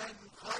من خلق